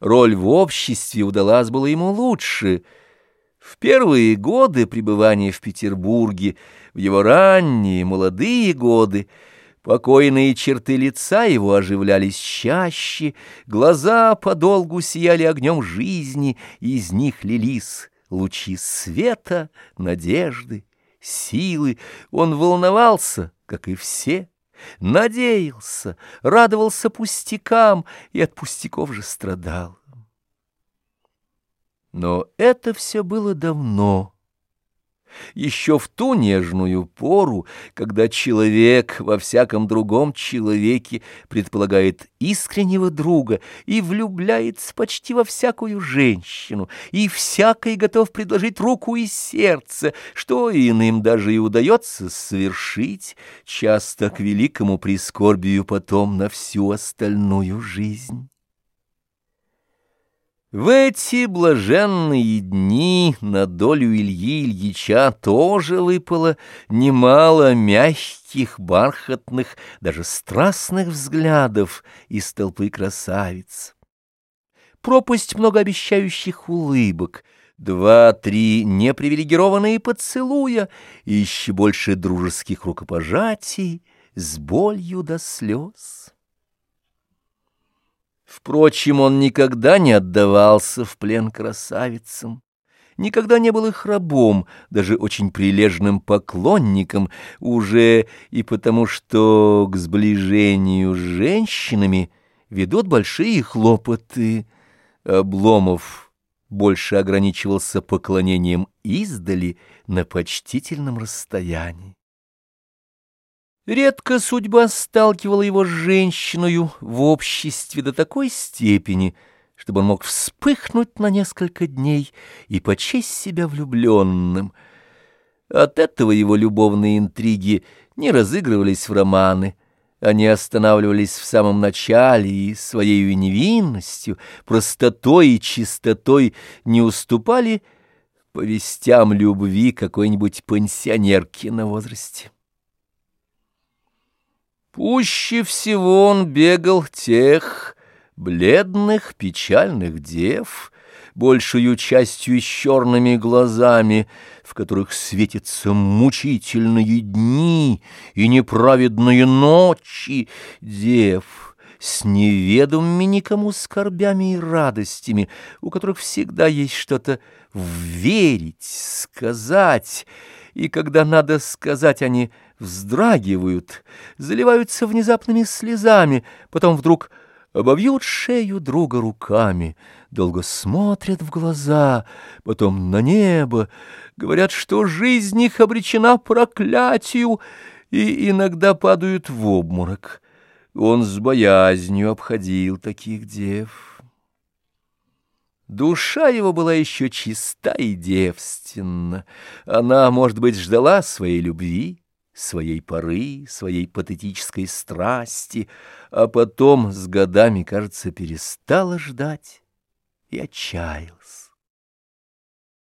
Роль в обществе удалась было ему лучше. В первые годы пребывания в Петербурге, в его ранние молодые годы, покойные черты лица его оживлялись чаще, глаза подолгу сияли огнем жизни, и из них лились лучи света, надежды, силы. Он волновался, как и все, надеялся, радовался пустякам и от пустяков же страдал. Но это все было давно еще в ту нежную пору, когда человек во всяком другом человеке предполагает искреннего друга и влюбляется почти во всякую женщину, и всякой готов предложить руку и сердце, что иным даже и удается совершить, часто к великому прискорбию потом на всю остальную жизнь. В эти блаженные дни на долю Ильи Ильича тоже выпало немало мягких, бархатных, даже страстных взглядов из толпы красавиц. Пропасть многообещающих улыбок, два-три непривилегированные поцелуя и еще больше дружеских рукопожатий с болью до слез. Впрочем, он никогда не отдавался в плен красавицам, никогда не был их рабом, даже очень прилежным поклонником, уже и потому, что к сближению с женщинами ведут большие хлопоты. Обломов больше ограничивался поклонением издали на почтительном расстоянии. Редко судьба сталкивала его с женщиной в обществе до такой степени, чтобы он мог вспыхнуть на несколько дней и почесть себя влюбленным. От этого его любовные интриги не разыгрывались в романы, они останавливались в самом начале и своей невинностью, простотой и чистотой не уступали повестям любви какой-нибудь пансионерки на возрасте. Пуще всего он бегал тех бледных печальных дев, большую частью с черными глазами, в которых светятся мучительные дни и неправедные ночи, дев с неведомыми никому скорбями и радостями, у которых всегда есть что-то верить, сказать, и когда надо сказать, они вздрагивают, заливаются внезапными слезами, потом вдруг обовьют шею друга руками, долго смотрят в глаза, потом на небо, говорят, что жизнь их обречена проклятию, и иногда падают в обморок. Он с боязнью обходил таких дев. Душа его была еще чиста и девственна. Она, может быть, ждала своей любви, своей поры, своей патетической страсти, а потом с годами, кажется, перестала ждать и отчаялась.